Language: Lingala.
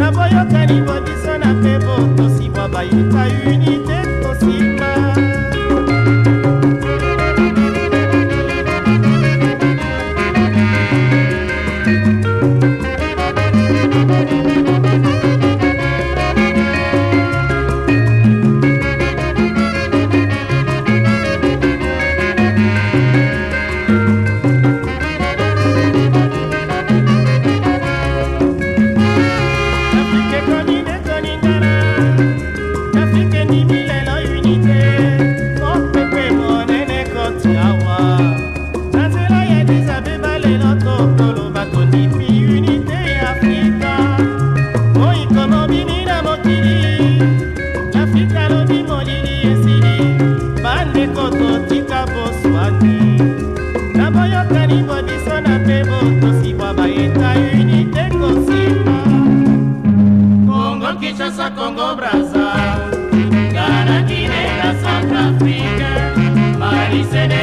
naboyokani bobiso na mpe botosi bwa bayuka unité Congo Braza, Ghana, la South Africa, Mali,